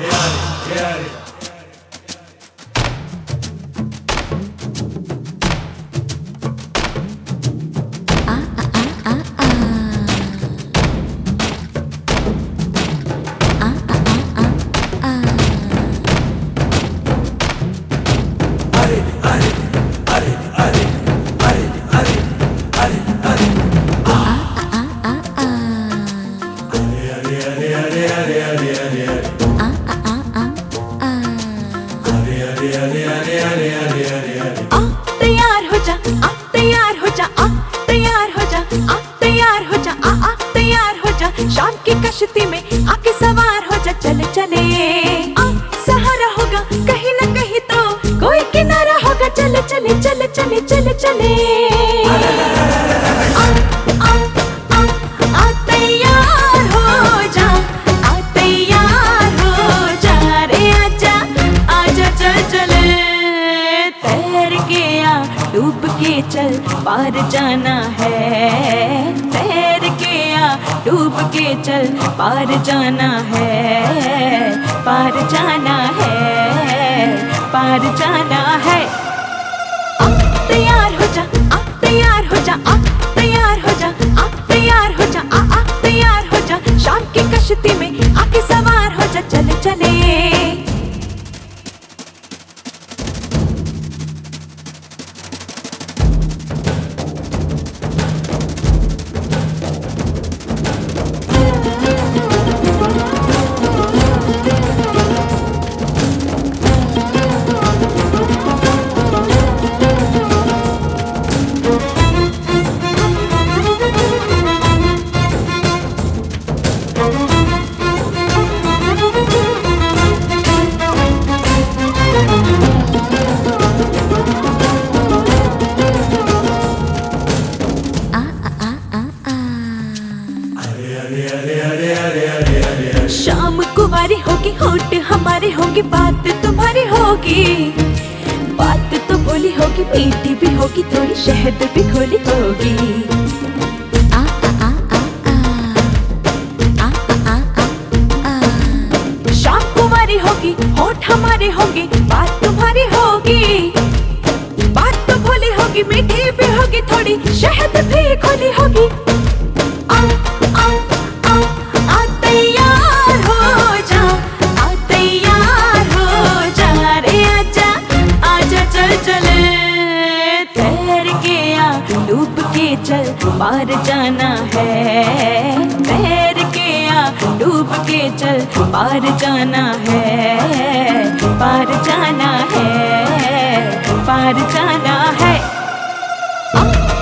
Yeah, yeah. कहीं ना कहीं तो कोई किनारा होगा। चले चले चले चले चले चले। आ, आ, आ, तैयार हो जा आ जा चल चले। तैर के डूब के चल पार जाना है। तैर के आ डूब के चल पार जाना है पार जाना है चार चांद होगी होट हमारे होगी बात, तुम्हारी होगी। बात तो बोली होगी, मीठी भी होगी, थोड़ी शहद भी खोली होगी। शाम कुमारी होगी, होठ हमारे होंगे, बात तुम्हारी होगी। बात तो बोली होगी, मीठी भी होगी, थोड़ी शहद भी खोली होगी। चल पार जाना है। तैर के आ, डूब के चल पार जाना है। पार जाना है, पार जाना है।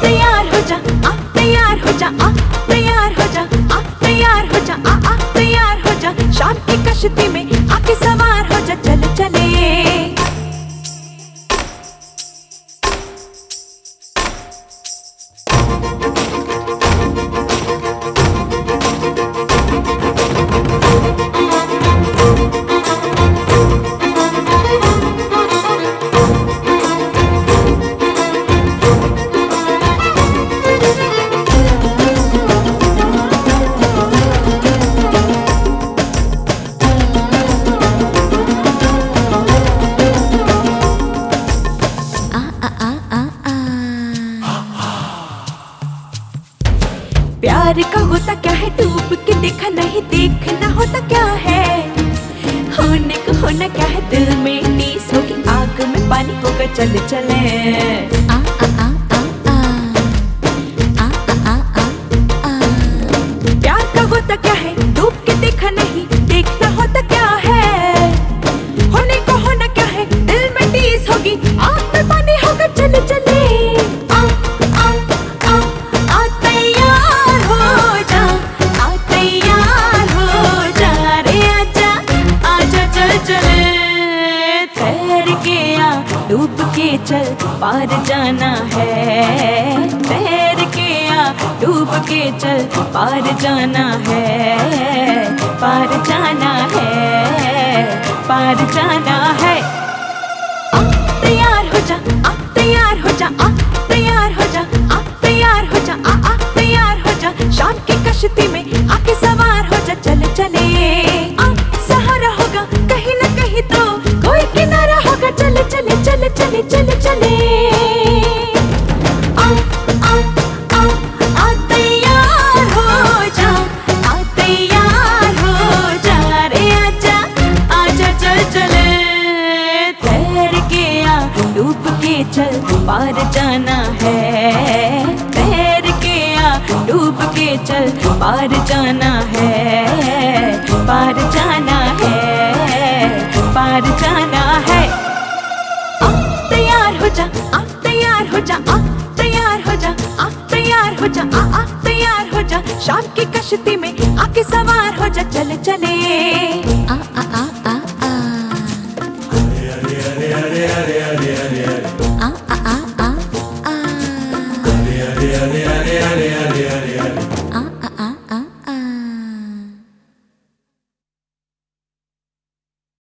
तैयार हो जा, आ, तैयार हो जा, आ, तैयार हो जा, आ, तैयार हो जा आ, तैयार हो जा। शाम की कश्ती में आके सवार हो जा, चले चले। प्यार का होता क्या है डूब के देखा नहीं देखना होता क्या है होने को होना क्या है दिल में नीस होगी आग में पानी होगा चले चले आ, आ, आ, आ, आ। आ, आ, आ, आ, आ। प्यार का होता क्या है चल पार जाना है। तैर के आ, डूब के चल पार जाना है। पार जाना है, पार जाना है। तैयार हो जा तैयार हो जा, आ। चले चले चले चले चले। हो जा हो जा रे आजा आजा, चल, चले। तैर डूब के चल, पार जाना है। तैर के आ डूब के चल, पार जाना है। पार जाना है, पार जाना जा, आ, तैयार हो जा, आ, तैयार हो जा, आ, तैयार हो जा, आ आ, तैयार हो जा। शाम की कश्ती में आके सवार हो जा, चले चले। आ आ आ